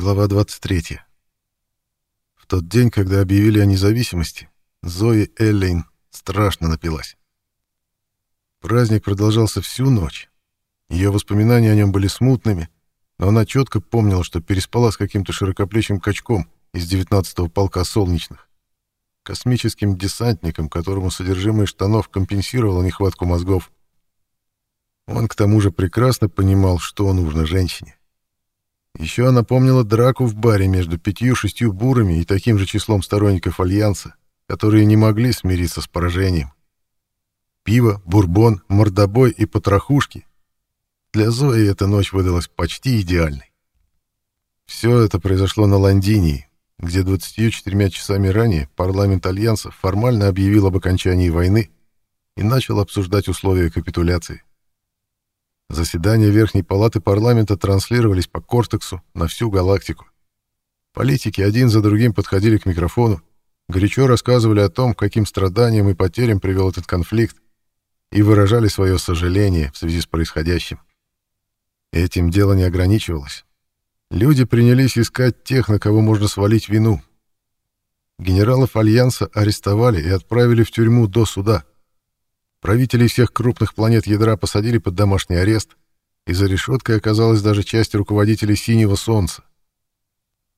Глава 23. В тот день, когда объявили о независимости, Зои Эллейн страшно напилась. Праздник продолжался всю ночь. Ее воспоминания о нем были смутными, но она четко помнила, что переспала с каким-то широкоплечим качком из 19-го полка солнечных, космическим десантником, которому содержимое штанов компенсировало нехватку мозгов. Он к тому же прекрасно понимал, что нужно женщине. Еще она помнила драку в баре между пятью-шестью бурами и таким же числом сторонников Альянса, которые не могли смириться с поражением. Пиво, бурбон, мордобой и потрохушки. Для Зои эта ночь выдалась почти идеальной. Все это произошло на Лондинии, где 24 часами ранее парламент Альянса формально объявил об окончании войны и начал обсуждать условия капитуляции. Заседания Верхней Палаты парламента транслировались по Кортексу на всю галактику. Политики один за другим подходили к микрофону, горячо рассказывали о том, каким страданиям и потерям привел этот конфликт, и выражали свое сожаление в связи с происходящим. Этим дело не ограничивалось. Люди принялись искать тех, на кого можно свалить вину. Генералов Альянса арестовали и отправили в тюрьму до суда — Правителей всех крупных планет ядра посадили под домашний арест, и за решеткой оказалась даже часть руководителей Синего Солнца.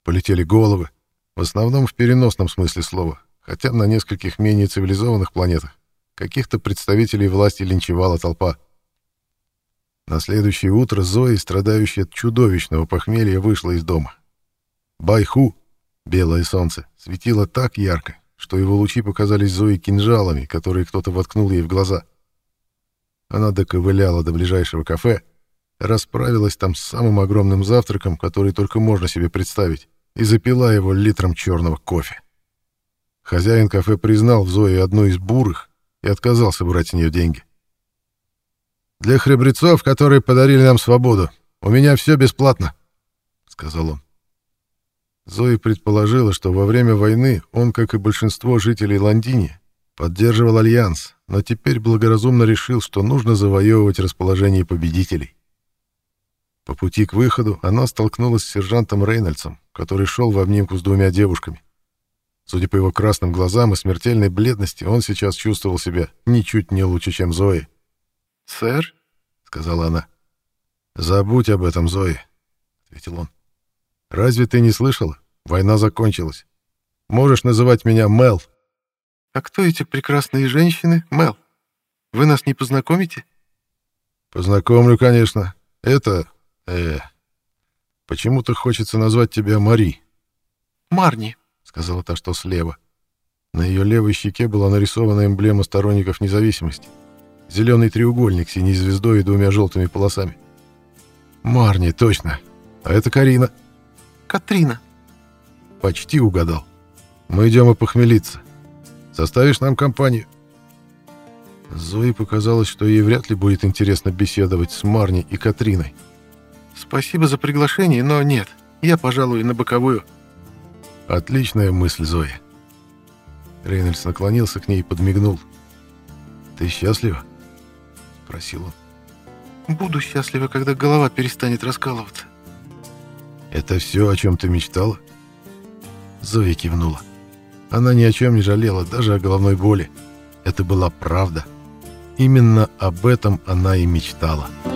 Полетели головы, в основном в переносном смысле слова, хотя на нескольких менее цивилизованных планетах каких-то представителей власти линчевала толпа. На следующее утро Зои, страдающая от чудовищного похмелья, вышла из дома. Байху, белое солнце, светило так ярко, что его лучи показались Зои кинжалами, которые кто-то воткнул ей в глаза. Она доковыляла до ближайшего кафе, расправилась там с самым огромным завтраком, который только можно себе представить, и запила его литром черного кофе. Хозяин кафе признал в Зое одну из бурых и отказался брать с нее деньги. «Для храбрецов, которые подарили нам свободу, у меня все бесплатно», — сказал он. Зои предположила, что во время войны он, как и большинство жителей Лондини, поддерживал альянс, но теперь благоразумно решил, что нужно завоевывать расположение победителей. По пути к выходу она столкнулась с сержантом Рейнольдсом, который шел в обнимку с двумя девушками. Судя по его красным глазам и смертельной бледности, он сейчас чувствовал себя ничуть не лучше, чем Зои. «Сэр?» — сказала она. «Забудь об этом, Зои», — ответил он. Разве ты не слышала? Война закончилась. Можешь называть меня Мел. А кто эти прекрасные женщины, Мел? Вы нас не познакомите? Познакомлю, конечно. Это... Э, Почему-то хочется назвать тебя Мари. Марни, сказала та, что слева. На ее левой щеке была нарисована эмблема сторонников независимости. Зеленый треугольник с синей звездой и двумя желтыми полосами. Марни, точно. А это Карина. Катрина. Почти угадал. Мы идем опохмелиться. Составишь нам компанию? Зои показалось, что ей вряд ли будет интересно беседовать с Марни и Катриной. Спасибо за приглашение, но нет. Я, пожалуй, на боковую. Отличная мысль, Зоя. Рейнольдс наклонился к ней и подмигнул. «Ты счастлива?» — спросил он. «Буду счастлива, когда голова перестанет раскалываться». «Это все, о чем ты мечтала?» Зоя кивнула. Она ни о чем не жалела, даже о головной боли. Это была правда. Именно об этом она и мечтала. «Правда».